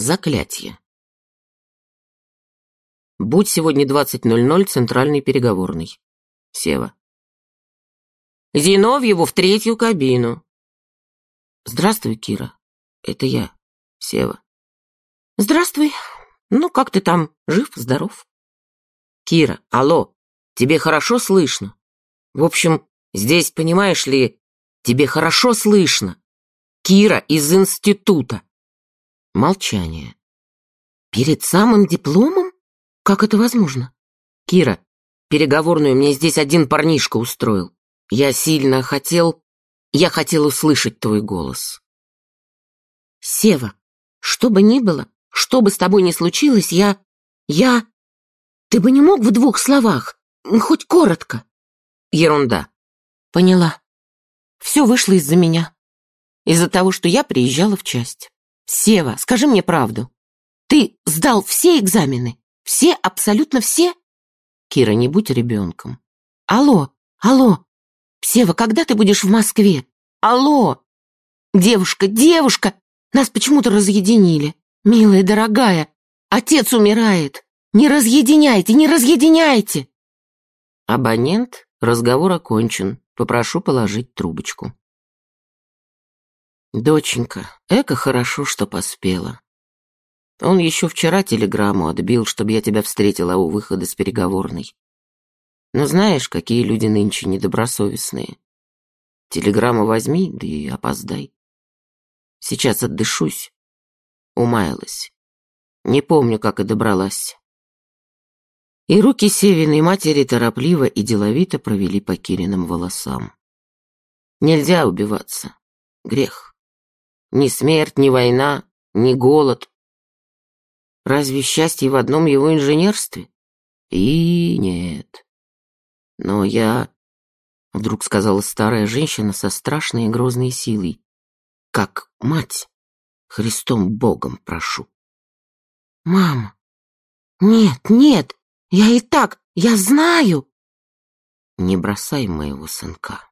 Заклятие. Будь сегодня 20.00, центральный переговорный. Сева. Зиновьеву в третью кабину. Здравствуй, Кира. Это я, Сева. Здравствуй. Ну, как ты там? Жив, здоров? Кира, алло, тебе хорошо слышно? В общем, здесь, понимаешь ли, тебе хорошо слышно. Кира из института. Молчание. Перед самым дипломом? Как это возможно? Кира, переговорную мне здесь один парнишка устроил. Я сильно хотел... Я хотел услышать твой голос. Сева, что бы ни было, что бы с тобой ни случилось, я... Я... Ты бы не мог в двух словах, хоть коротко. Ерунда. Поняла. Все вышло из-за меня. Из-за того, что я приезжала в часть. Сева, скажи мне правду. Ты сдал все экзамены? Все, абсолютно все? Кира, не будь ребенком. Алло, алло. Сева, когда ты будешь в Москве? Алло. Девушка, девушка, нас почему-то разъединили. Милая, дорогая, отец умирает. Не разъединяйте, не разъединяйте. Абонент, разговор окончен. Попрошу положить трубочку. Доченька, эко хорошо, что поспела. Он еще вчера телеграмму отбил, чтобы я тебя встретила у выхода с переговорной. Но знаешь, какие люди нынче недобросовестные. Телеграмму возьми, да и опоздай. Сейчас отдышусь. Умаялась. Не помню, как и добралась. И руки Севиной матери торопливо и деловито провели по Кириным волосам. Нельзя убиваться. Грех. Ни смерть, ни война, ни голод. Разве счастье в одном его инженерстве? И нет. Но я... Вдруг сказала старая женщина со страшной и грозной силой. Как мать, Христом Богом прошу. Мама, нет, нет, я и так, я знаю. Не бросай моего сынка.